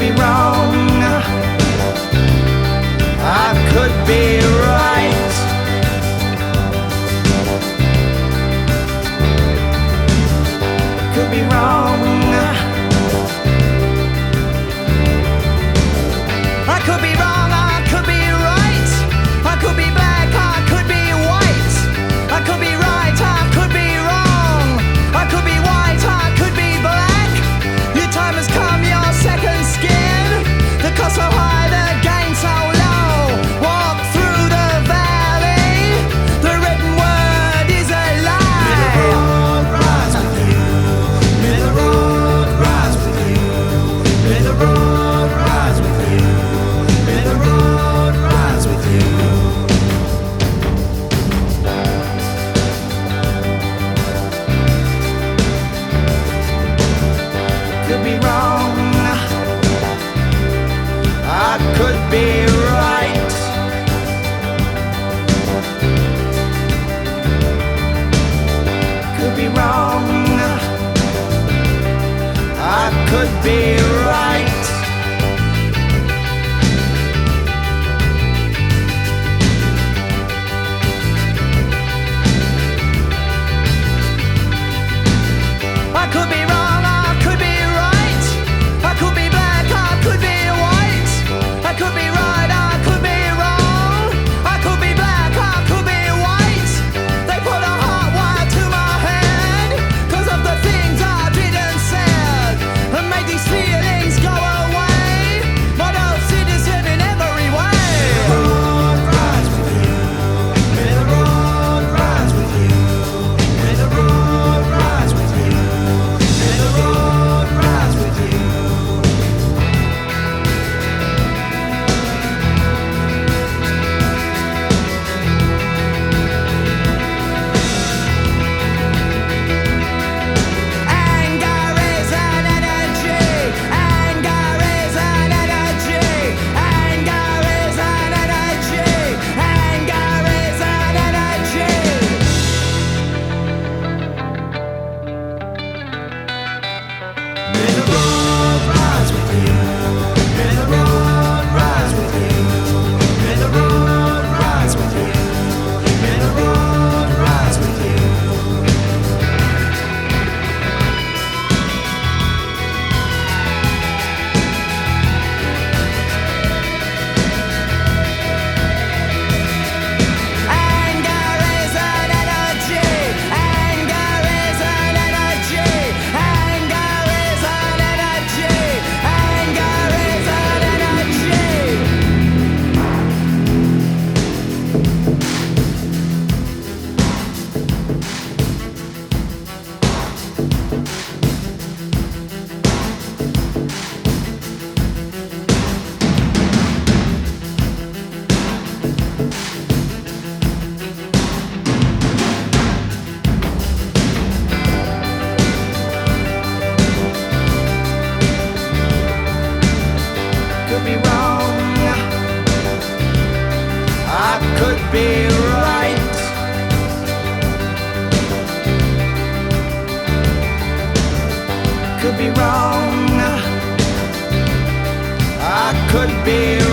be wrong. I could be right. Could be wrong. be wrong. I could be right. Could be wrong. I could be Could be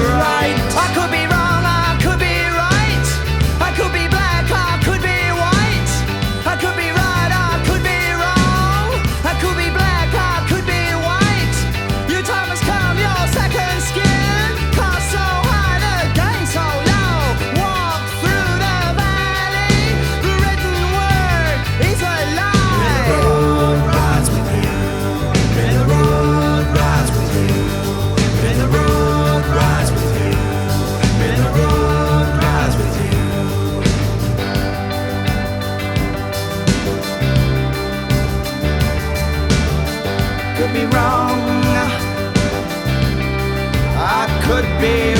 be